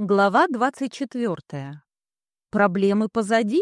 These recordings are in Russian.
Глава 24. Проблемы позади?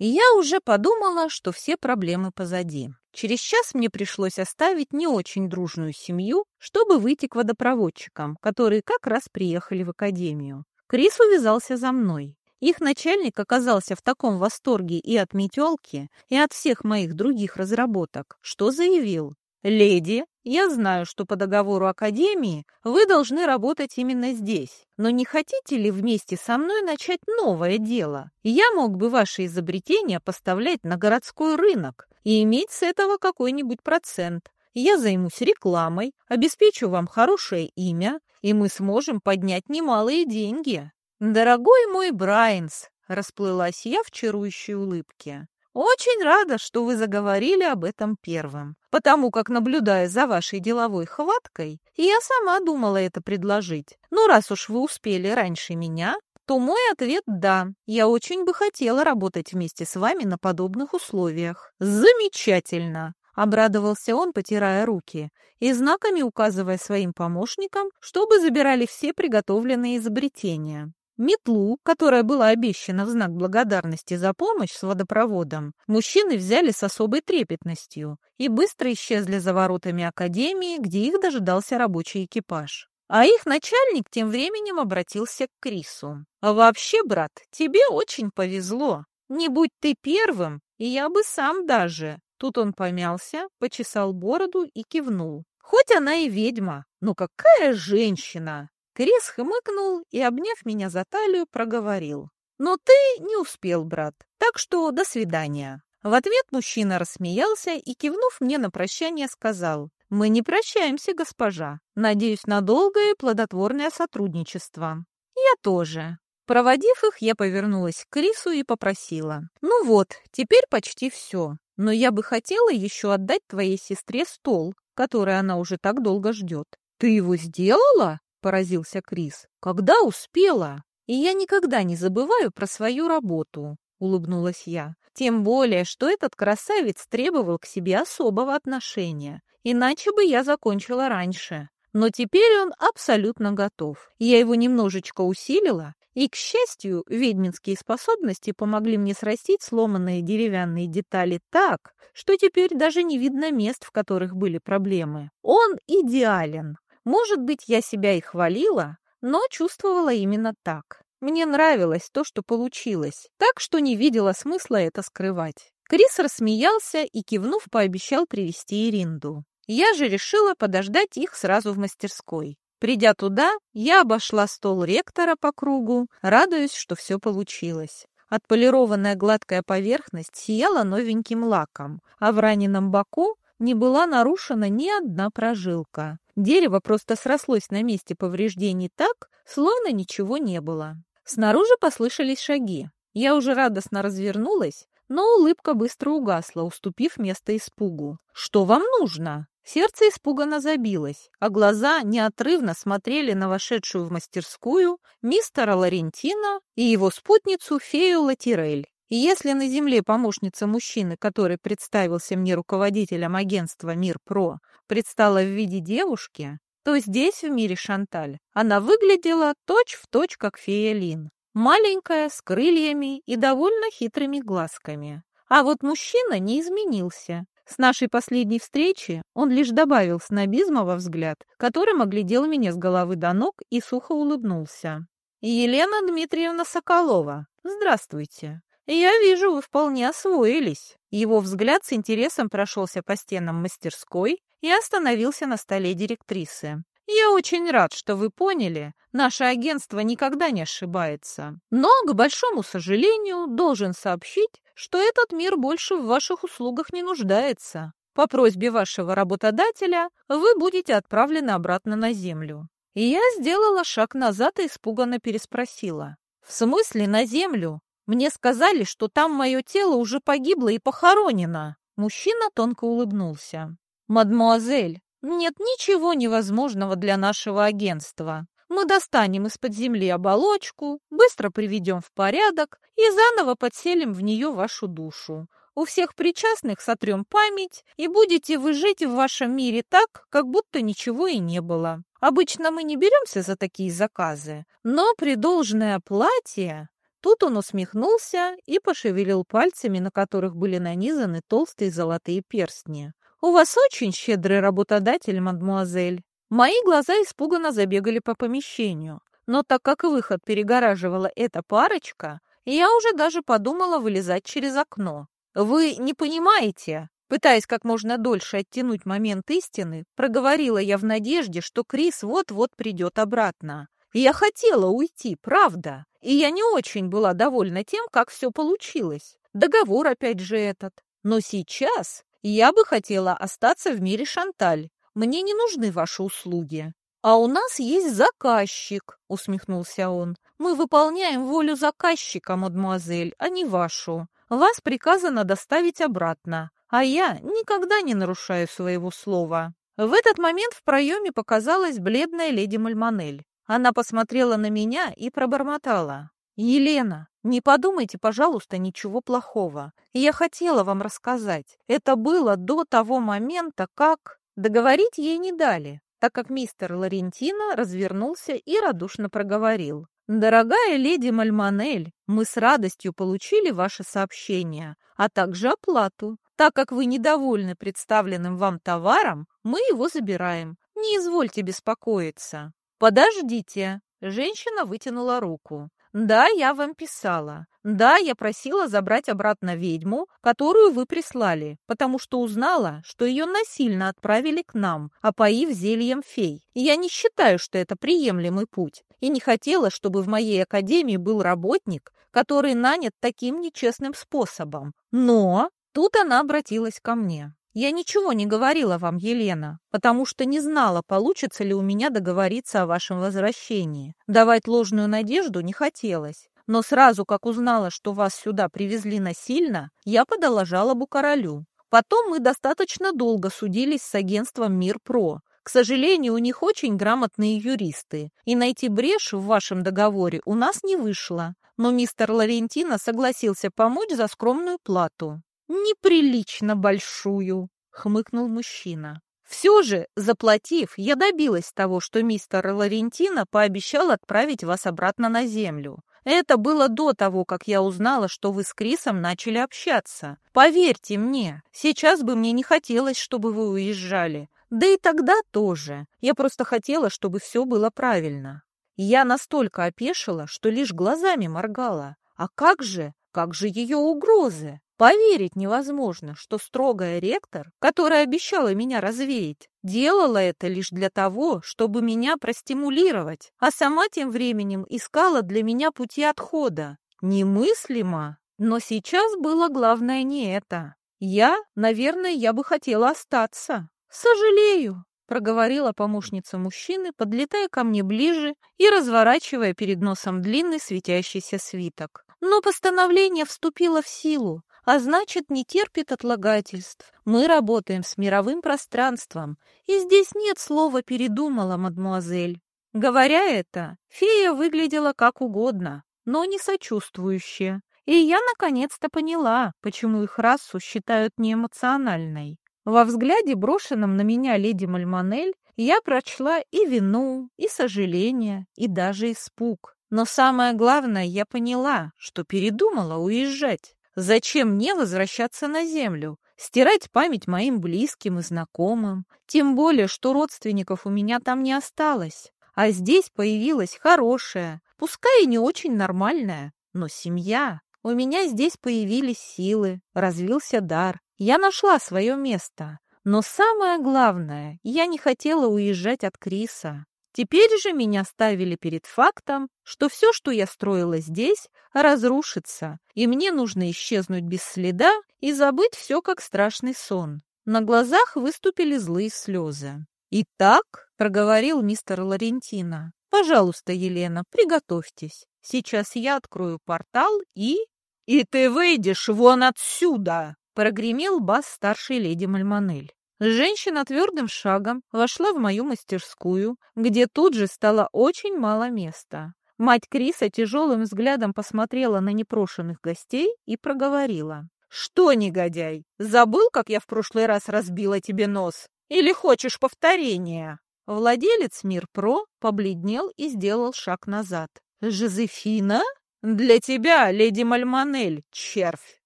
Я уже подумала, что все проблемы позади. Через час мне пришлось оставить не очень дружную семью, чтобы выйти к водопроводчикам, которые как раз приехали в академию. Крис увязался за мной. Их начальник оказался в таком восторге и от метелки, и от всех моих других разработок, что заявил, «Леди, я знаю, что по договору Академии вы должны работать именно здесь, но не хотите ли вместе со мной начать новое дело? Я мог бы ваши изобретения поставлять на городской рынок и иметь с этого какой-нибудь процент. Я займусь рекламой, обеспечу вам хорошее имя, и мы сможем поднять немалые деньги». «Дорогой мой Брайанс», — расплылась я в чарующей улыбке, очень рада, что вы заговорили об этом первым, потому как, наблюдая за вашей деловой хваткой, я сама думала это предложить. Но раз уж вы успели раньше меня, то мой ответ – да. Я очень бы хотела работать вместе с вами на подобных условиях. Замечательно! Обрадовался он, потирая руки и знаками указывая своим помощникам, чтобы забирали все приготовленные изобретения. Метлу, которая была обещана в знак благодарности за помощь с водопроводом, мужчины взяли с особой трепетностью и быстро исчезли за воротами академии, где их дожидался рабочий экипаж. А их начальник тем временем обратился к Крису. «А вообще, брат, тебе очень повезло. Не будь ты первым, и я бы сам даже». Тут он помялся, почесал бороду и кивнул. «Хоть она и ведьма, но какая женщина! Крис хмыкнул и, обняв меня за талию, проговорил. «Но ты не успел, брат, так что до свидания». В ответ мужчина рассмеялся и, кивнув мне на прощание, сказал, «Мы не прощаемся, госпожа. Надеюсь на долгое и плодотворное сотрудничество». «Я тоже». Проводив их, я повернулась к Крису и попросила, «Ну вот, теперь почти все, но я бы хотела еще отдать твоей сестре стол, который она уже так долго ждет». «Ты его сделала?» Поразился Крис. «Когда успела? И я никогда не забываю про свою работу», — улыбнулась я. «Тем более, что этот красавец требовал к себе особого отношения, иначе бы я закончила раньше. Но теперь он абсолютно готов. Я его немножечко усилила, и, к счастью, ведьминские способности помогли мне срастить сломанные деревянные детали так, что теперь даже не видно мест, в которых были проблемы. Он идеален. Может быть, я себя и хвалила, но чувствовала именно так. Мне нравилось то, что получилось, так что не видела смысла это скрывать. Крис рассмеялся и, кивнув, пообещал привести Иринду. Я же решила подождать их сразу в мастерской. Придя туда, я обошла стол ректора по кругу, радуясь, что все получилось. Отполированная гладкая поверхность сияла новеньким лаком, а в раненом боку не была нарушена ни одна прожилка. Дерево просто срослось на месте повреждений так, словно ничего не было. Снаружи послышались шаги. Я уже радостно развернулась, но улыбка быстро угасла, уступив место испугу. «Что вам нужно?» Сердце испуганно забилось, а глаза неотрывно смотрели на вошедшую в мастерскую мистера Ларентина и его спутницу фею Латирель. И если на Земле помощница мужчины, который представился мне руководителем агентства «Мир Про», предстала в виде девушки, то здесь, в мире Шанталь, она выглядела точь-в-точь, точь, как фея Лин. Маленькая, с крыльями и довольно хитрыми глазками. А вот мужчина не изменился. С нашей последней встречи он лишь добавил снобизма во взгляд, которым оглядел меня с головы до ног и сухо улыбнулся. «Елена Дмитриевна Соколова, здравствуйте!» «Я вижу, вы вполне освоились». Его взгляд с интересом прошелся по стенам мастерской и остановился на столе директрисы. «Я очень рад, что вы поняли, наше агентство никогда не ошибается. Но, к большому сожалению, должен сообщить, что этот мир больше в ваших услугах не нуждается. По просьбе вашего работодателя вы будете отправлены обратно на Землю». И я сделала шаг назад и испуганно переспросила. «В смысле на Землю? Мне сказали, что там мое тело уже погибло и похоронено. Мужчина тонко улыбнулся. Мадмуазель, нет ничего невозможного для нашего агентства. Мы достанем из-под земли оболочку, быстро приведем в порядок и заново подселим в нее вашу душу. У всех причастных сотрем память, и будете вы жить в вашем мире так, как будто ничего и не было. Обычно мы не беремся за такие заказы, но при должной оплате Тут он усмехнулся и пошевелил пальцами, на которых были нанизаны толстые золотые перстни. «У вас очень щедрый работодатель, мадмуазель». Мои глаза испуганно забегали по помещению, но так как выход перегораживала эта парочка, я уже даже подумала вылезать через окно. «Вы не понимаете?» Пытаясь как можно дольше оттянуть момент истины, проговорила я в надежде, что Крис вот-вот придет обратно. Я хотела уйти, правда. И я не очень была довольна тем, как все получилось. Договор опять же этот. Но сейчас я бы хотела остаться в мире Шанталь. Мне не нужны ваши услуги. А у нас есть заказчик, усмехнулся он. Мы выполняем волю заказчика, мадемуазель, а не вашу. Вас приказано доставить обратно, а я никогда не нарушаю своего слова. В этот момент в проеме показалась бледная леди Мальмонель. Она посмотрела на меня и пробормотала. «Елена, не подумайте, пожалуйста, ничего плохого. Я хотела вам рассказать. Это было до того момента, как...» Договорить ей не дали, так как мистер Лорентино развернулся и радушно проговорил. «Дорогая леди Мальмонель, мы с радостью получили ваше сообщение, а также оплату. Так как вы недовольны представленным вам товаром, мы его забираем. Не извольте беспокоиться». «Подождите!» Женщина вытянула руку. «Да, я вам писала. Да, я просила забрать обратно ведьму, которую вы прислали, потому что узнала, что ее насильно отправили к нам, опоив зельем фей. Я не считаю, что это приемлемый путь, и не хотела, чтобы в моей академии был работник, который нанят таким нечестным способом. Но...» Тут она обратилась ко мне. Я ничего не говорила вам, Елена, потому что не знала, получится ли у меня договориться о вашем возвращении. Давать ложную надежду не хотелось. Но сразу, как узнала, что вас сюда привезли насильно, я подала жалобу королю. Потом мы достаточно долго судились с агентством Мир-Про. К сожалению, у них очень грамотные юристы, и найти брешь в вашем договоре у нас не вышло. Но мистер Лорентино согласился помочь за скромную плату. «Неприлично большую», — хмыкнул мужчина. «Все же, заплатив, я добилась того, что мистер Лорентино пообещал отправить вас обратно на землю. Это было до того, как я узнала, что вы с Крисом начали общаться. Поверьте мне, сейчас бы мне не хотелось, чтобы вы уезжали. Да и тогда тоже. Я просто хотела, чтобы все было правильно. Я настолько опешила, что лишь глазами моргала. А как же, как же ее угрозы? Поверить невозможно, что строгая ректор, которая обещала меня развеять, делала это лишь для того, чтобы меня простимулировать, а сама тем временем искала для меня пути отхода. Немыслимо. Но сейчас было главное не это. Я, наверное, я бы хотела остаться. Сожалею, проговорила помощница мужчины, подлетая ко мне ближе и разворачивая перед носом длинный светящийся свиток. Но постановление вступило в силу, а значит, не терпит отлагательств. Мы работаем с мировым пространством, и здесь нет слова «передумала, мадмуазель». Говоря это, фея выглядела как угодно, но не сочувствующе. И я наконец-то поняла, почему их расу считают неэмоциональной. Во взгляде, брошенном на меня леди Мальмонель, я прочла и вину, и сожаление, и даже испуг. Но самое главное, я поняла, что передумала уезжать. Зачем мне возвращаться на землю, стирать память моим близким и знакомым? Тем более, что родственников у меня там не осталось. А здесь появилась хорошая, пускай и не очень нормальная, но семья. У меня здесь появились силы, развился дар. Я нашла свое место. Но самое главное, я не хотела уезжать от Криса. Теперь же меня ставили перед фактом, что все, что я строила здесь, разрушится, и мне нужно исчезнуть без следа и забыть все как страшный сон. На глазах выступили злые слезы. «Итак», — проговорил мистер Лорентино, — «пожалуйста, Елена, приготовьтесь. Сейчас я открою портал и...» «И ты выйдешь вон отсюда!» — прогремел бас старшей леди Мальмонель. Женщина твердым шагом вошла в мою мастерскую, где тут же стало очень мало места. Мать Криса тяжелым взглядом посмотрела на непрошенных гостей и проговорила. «Что, негодяй, забыл, как я в прошлый раз разбила тебе нос? Или хочешь повторения?» Владелец Мирпро побледнел и сделал шаг назад. «Жозефина? Для тебя, леди Мальманель, червь!»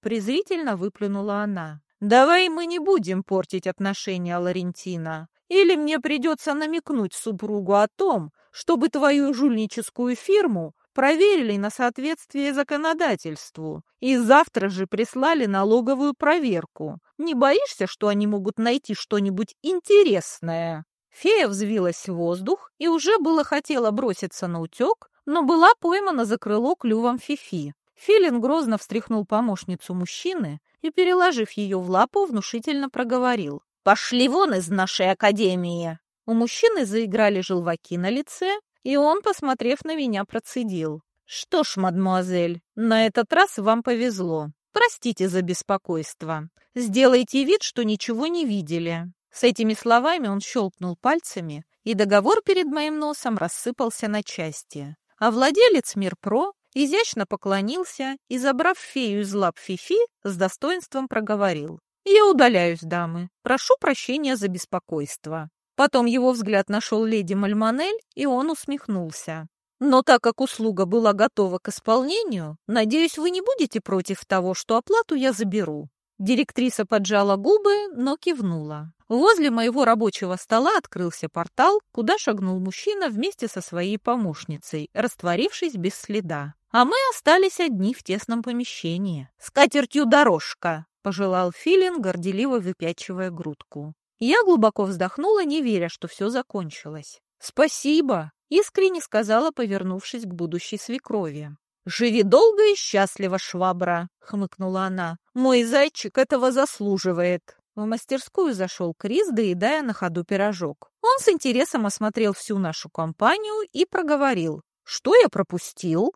Презрительно выплюнула она. «Давай мы не будем портить отношения, Ларентина. Или мне придется намекнуть супругу о том, чтобы твою жульническую фирму проверили на соответствие законодательству и завтра же прислали налоговую проверку. Не боишься, что они могут найти что-нибудь интересное?» Фея взвилась в воздух и уже было хотела броситься на утек, но была поймана за крыло клювом Фифи. Филин грозно встряхнул помощницу мужчины и, переложив ее в лапу, внушительно проговорил. «Пошли вон из нашей академии!» У мужчины заиграли желваки на лице, и он, посмотрев на меня, процедил. «Что ж, мадмуазель, на этот раз вам повезло. Простите за беспокойство. Сделайте вид, что ничего не видели». С этими словами он щелкнул пальцами, и договор перед моим носом рассыпался на части. А владелец Мирпро изящно поклонился и, забрав фею из лап Фифи, с достоинством проговорил. «Я удаляюсь, дамы. Прошу прощения за беспокойство». Потом его взгляд нашел леди Мальмонель, и он усмехнулся. «Но так как услуга была готова к исполнению, надеюсь, вы не будете против того, что оплату я заберу». Директриса поджала губы, но кивнула. Возле моего рабочего стола открылся портал, куда шагнул мужчина вместе со своей помощницей, растворившись без следа. А мы остались одни в тесном помещении. «С катертью дорожка!» — пожелал Филин, горделиво выпячивая грудку. Я глубоко вздохнула, не веря, что все закончилось. «Спасибо!» — искренне сказала, повернувшись к будущей свекрови. «Живи долго и счастливо, швабра!» — хмыкнула она. «Мой зайчик этого заслуживает!» В мастерскую зашел Крис, доедая на ходу пирожок. Он с интересом осмотрел всю нашу компанию и проговорил. «Что я пропустил?»